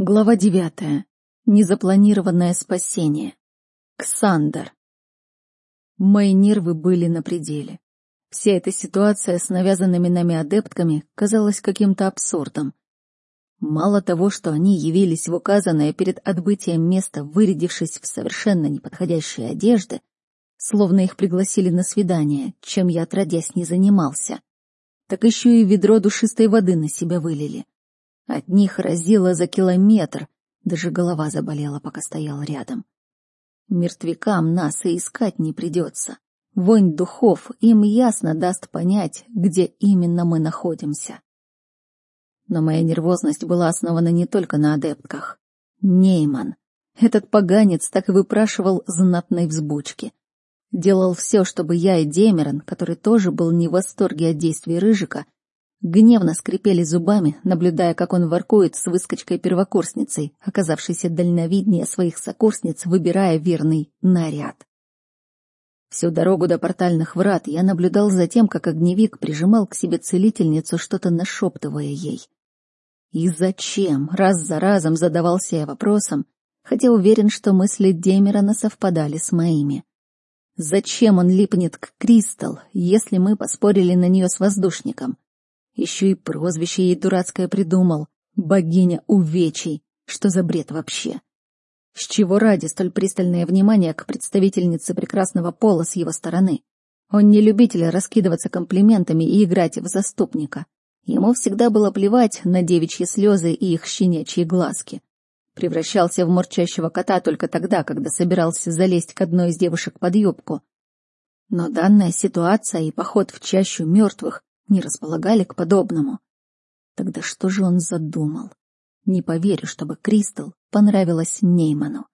Глава девятая. Незапланированное спасение. Ксандер. Мои нервы были на пределе. Вся эта ситуация с навязанными нами адептками казалась каким-то абсурдом. Мало того, что они явились в указанное перед отбытием место, вырядившись в совершенно неподходящие одежды, словно их пригласили на свидание, чем я отродясь не занимался, так еще и ведро душистой воды на себя вылили — от них разило за километр, даже голова заболела, пока стоял рядом. Мертвякам нас и искать не придется. Вонь духов им ясно даст понять, где именно мы находимся. Но моя нервозность была основана не только на адептках. Нейман. Этот поганец так и выпрашивал знатной взбучки. Делал все, чтобы я и Демерон, который тоже был не в восторге от действий Рыжика, гневно скрипели зубами, наблюдая, как он воркует с выскочкой-первокурсницей, оказавшейся дальновиднее своих сокурсниц, выбирая верный наряд. Всю дорогу до портальных врат я наблюдал за тем, как огневик прижимал к себе целительницу, что-то нашептывая ей. И зачем? Раз за разом задавался я вопросом, хотя уверен, что мысли Демерона совпадали с моими. Зачем он липнет к Кристал, если мы поспорили на нее с воздушником? Еще и прозвище ей дурацкое придумал. Богиня увечий. Что за бред вообще? С чего ради столь пристальное внимание к представительнице прекрасного пола с его стороны? Он не любитель раскидываться комплиментами и играть в заступника. Ему всегда было плевать на девичьи слезы и их щенячьи глазки. Превращался в мурчащего кота только тогда, когда собирался залезть к одной из девушек под юбку. Но данная ситуация и поход в чащу мертвых не располагали к подобному. Тогда что же он задумал? Не поверю, чтобы Кристал понравилась Нейману.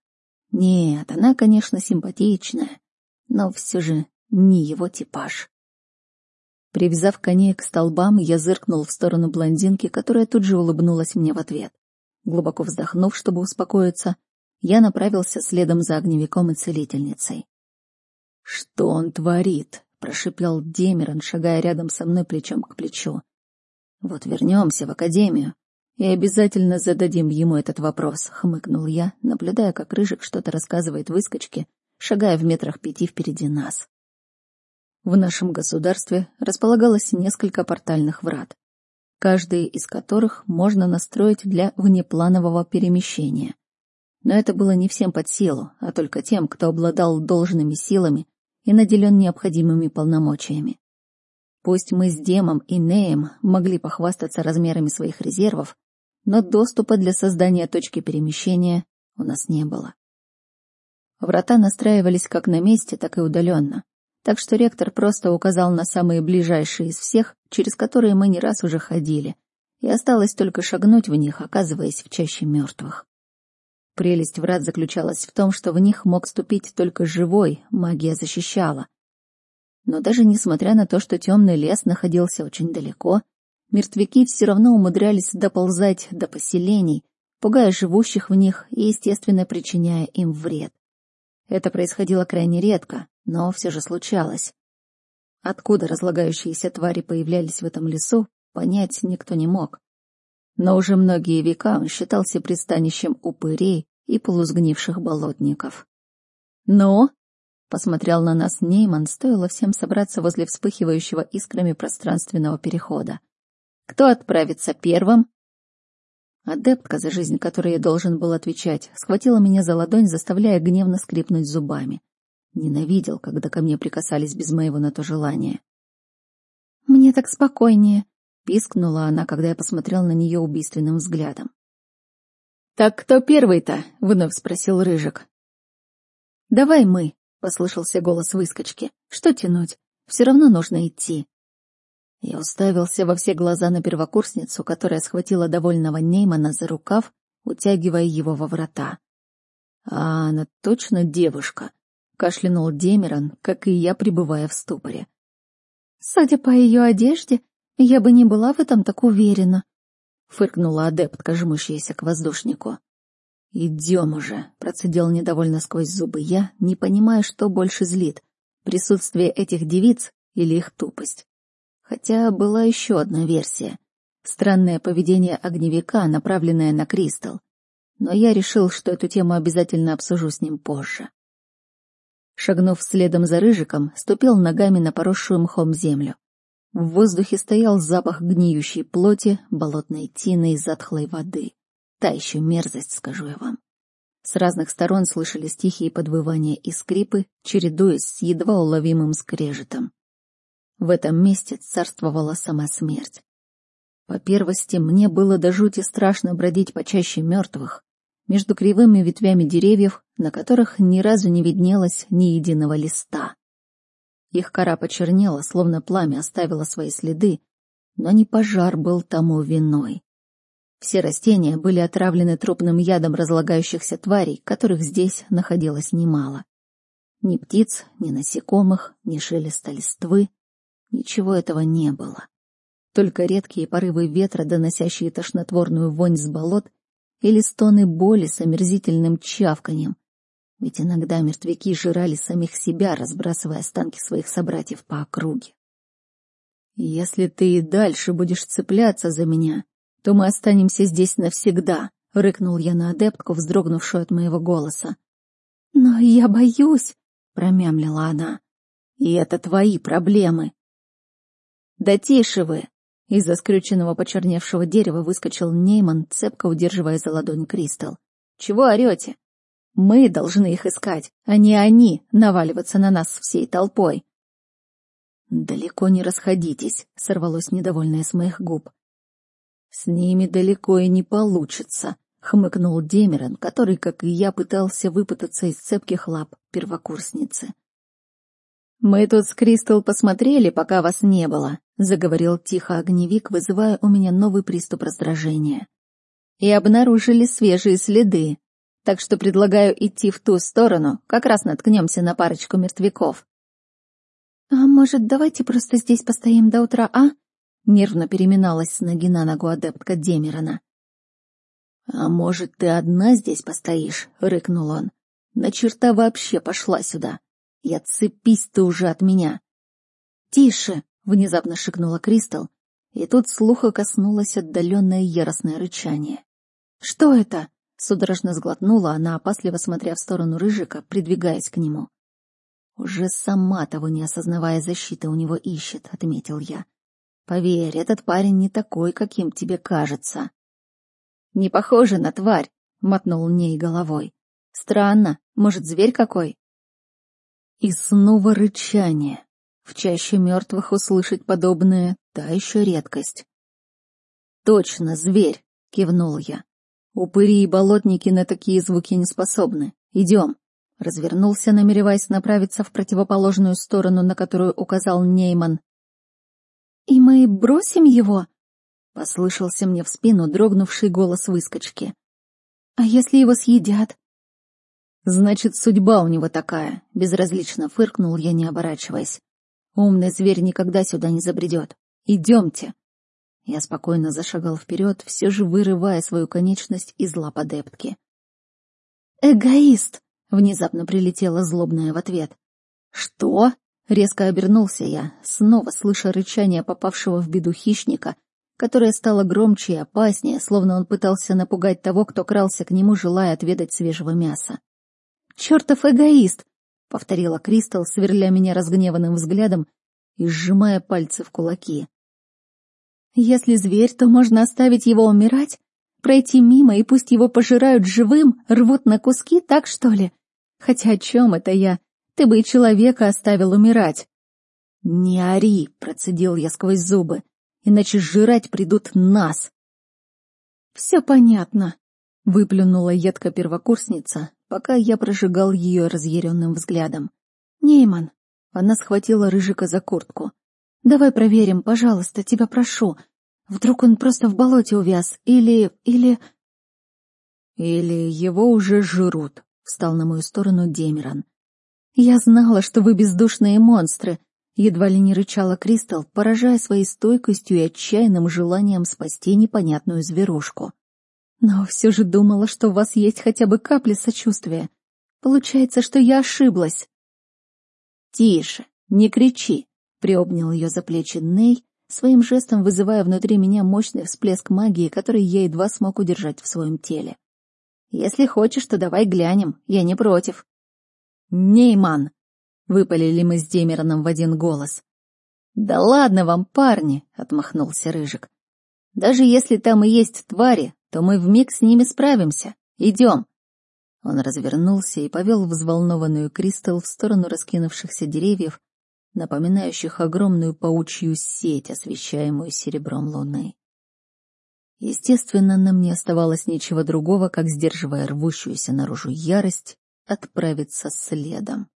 Нет, она, конечно, симпатичная, но все же не его типаж. Привязав коней к столбам, я зыркнул в сторону блондинки, которая тут же улыбнулась мне в ответ. Глубоко вздохнув, чтобы успокоиться, я направился следом за огневиком и целительницей. «Что он творит?» Прошипел Демерон, шагая рядом со мной плечом к плечу. Вот вернемся в академию и обязательно зададим ему этот вопрос, хмыкнул я, наблюдая, как Рыжик что-то рассказывает выскочке, шагая в метрах пяти впереди нас. В нашем государстве располагалось несколько портальных врат, каждый из которых можно настроить для внепланового перемещения. Но это было не всем под силу, а только тем, кто обладал должными силами и наделен необходимыми полномочиями. Пусть мы с Демом и Неем могли похвастаться размерами своих резервов, но доступа для создания точки перемещения у нас не было. Врата настраивались как на месте, так и удаленно, так что ректор просто указал на самые ближайшие из всех, через которые мы не раз уже ходили, и осталось только шагнуть в них, оказываясь в чаще мертвых. Прелесть врат заключалась в том, что в них мог ступить только живой, магия защищала. Но даже несмотря на то, что темный лес находился очень далеко, мертвяки все равно умудрялись доползать до поселений, пугая живущих в них и, естественно, причиняя им вред. Это происходило крайне редко, но все же случалось. Откуда разлагающиеся твари появлялись в этом лесу, понять никто не мог но уже многие века он считался пристанищем упырей и полузгнивших болотников. «Ну?» — посмотрел на нас Нейман, стоило всем собраться возле вспыхивающего искрами пространственного перехода. «Кто отправится первым?» Адептка, за жизнь которой я должен был отвечать, схватила меня за ладонь, заставляя гневно скрипнуть зубами. Ненавидел, когда ко мне прикасались без моего на то желания. «Мне так спокойнее», — пискнула она, когда я посмотрел на нее убийственным взглядом. «Так кто первый-то?» — вновь спросил Рыжик. «Давай мы», — послышался голос выскочки. «Что тянуть? Все равно нужно идти». Я уставился во все глаза на первокурсницу, которая схватила довольного Неймана за рукав, утягивая его во врата. «А она точно девушка», — кашлянул Демерон, как и я, пребывая в ступоре. «Судя по ее одежде, я бы не была в этом так уверена, — фыркнула адептка, жмущаяся к воздушнику. «Идем уже», — процедил недовольно сквозь зубы я, не понимая, что больше злит — присутствие этих девиц или их тупость. Хотя была еще одна версия — странное поведение огневика, направленное на Кристал. но я решил, что эту тему обязательно обсужу с ним позже. Шагнув следом за Рыжиком, ступил ногами на поросшую мхом землю. В воздухе стоял запах гниющей плоти, болотной тины и затхлой воды. Та еще мерзость, скажу я вам. С разных сторон слышались тихие подвывания и скрипы, чередуясь с едва уловимым скрежетом. В этом месте царствовала сама смерть. По первости, мне было до жути страшно бродить по чаще мертвых, между кривыми ветвями деревьев, на которых ни разу не виднелось ни единого листа. Их кора почернела, словно пламя оставило свои следы, но не пожар был тому виной. Все растения были отравлены трупным ядом разлагающихся тварей, которых здесь находилось немало. Ни птиц, ни насекомых, ни шелеста листвы. Ничего этого не было. Только редкие порывы ветра, доносящие тошнотворную вонь с болот, или стоны боли с омерзительным чавканьем. Ведь иногда мертвяки жрали самих себя, разбрасывая останки своих собратьев по округе. «Если ты и дальше будешь цепляться за меня, то мы останемся здесь навсегда», — рыкнул я на адептку, вздрогнувшую от моего голоса. «Но я боюсь», — промямлила она. «И это твои проблемы». «Да тише вы!» Из-за скрюченного почерневшего дерева выскочил Нейман, цепко удерживая за ладонь Кристал. «Чего орете? Мы должны их искать, а не они наваливаться на нас всей толпой». «Далеко не расходитесь», — сорвалось недовольное с моих губ. «С ними далеко и не получится», — хмыкнул Демерон, который, как и я, пытался выпутаться из цепких лап первокурсницы. «Мы тут с Кристал посмотрели, пока вас не было», — заговорил тихо огневик, вызывая у меня новый приступ раздражения. «И обнаружили свежие следы, так что предлагаю идти в ту сторону, как раз наткнемся на парочку мертвяков». «А может, давайте просто здесь постоим до утра, а?» Нервно переминалась с ноги на ногу адептка Демерона. «А может, ты одна здесь постоишь?» — рыкнул он. «На черта вообще пошла сюда. Я цепись ты уже от меня!» «Тише!» — внезапно шикнула Кристал, и тут слуха коснулось отдаленное яростное рычание. «Что это?» — судорожно сглотнула она, опасливо смотря в сторону Рыжика, придвигаясь к нему. «Уже сама того не осознавая защиты у него ищет», — отметил я. Поверь, этот парень не такой, каким тебе кажется. Не похоже на тварь, мотнул ней головой. Странно, может, зверь какой? И снова рычание. В чаще мертвых услышать подобное — та еще редкость. «Точно, зверь!» — кивнул я. «Упыри и болотники на такие звуки не способны. Идем!» Развернулся, намереваясь направиться в противоположную сторону, на которую указал Нейман, «И мы бросим его?» — послышался мне в спину дрогнувший голос выскочки. «А если его съедят?» «Значит, судьба у него такая», — безразлично фыркнул я, не оборачиваясь. «Умный зверь никогда сюда не забредет. Идемте!» Я спокойно зашагал вперед, все же вырывая свою конечность из лап адептки. «Эгоист!» — внезапно прилетела злобная в ответ. «Что?» Резко обернулся я, снова слыша рычание попавшего в беду хищника, которое стало громче и опаснее, словно он пытался напугать того, кто крался к нему, желая отведать свежего мяса. «Чертов эгоист!» — повторила Кристал, сверля меня разгневанным взглядом и сжимая пальцы в кулаки. «Если зверь, то можно оставить его умирать? Пройти мимо и пусть его пожирают живым, рвут на куски, так что ли? Хотя о чем это я? Ты бы и человека оставил умирать. Не ори, процедил я сквозь зубы, иначе жрать придут нас. Все понятно, выплюнула едко первокурсница, пока я прожигал ее разъяренным взглядом. Нейман, она схватила Рыжика за куртку. Давай проверим, пожалуйста, тебя прошу. Вдруг он просто в болоте увяз, или... или... Или его уже жрут, встал на мою сторону Демерон. «Я знала, что вы бездушные монстры», — едва ли не рычала Кристал, поражая своей стойкостью и отчаянным желанием спасти непонятную зверушку. «Но все же думала, что у вас есть хотя бы капля сочувствия. Получается, что я ошиблась». «Тише, не кричи», — приобнял ее за плечи Ней, своим жестом вызывая внутри меня мощный всплеск магии, который я едва смог удержать в своем теле. Если хочешь, то давай глянем, я не против. Нейман! Выпалили мы с Демероном в один голос. Да ладно вам, парни, отмахнулся Рыжик. Даже если там и есть твари, то мы вмиг с ними справимся. Идем. Он развернулся и повел взволнованную Кристал в сторону раскинувшихся деревьев, напоминающих огромную паучью сеть, освещаемую серебром луны. Естественно, нам не оставалось ничего другого, как, сдерживая рвущуюся наружу ярость, отправиться следом.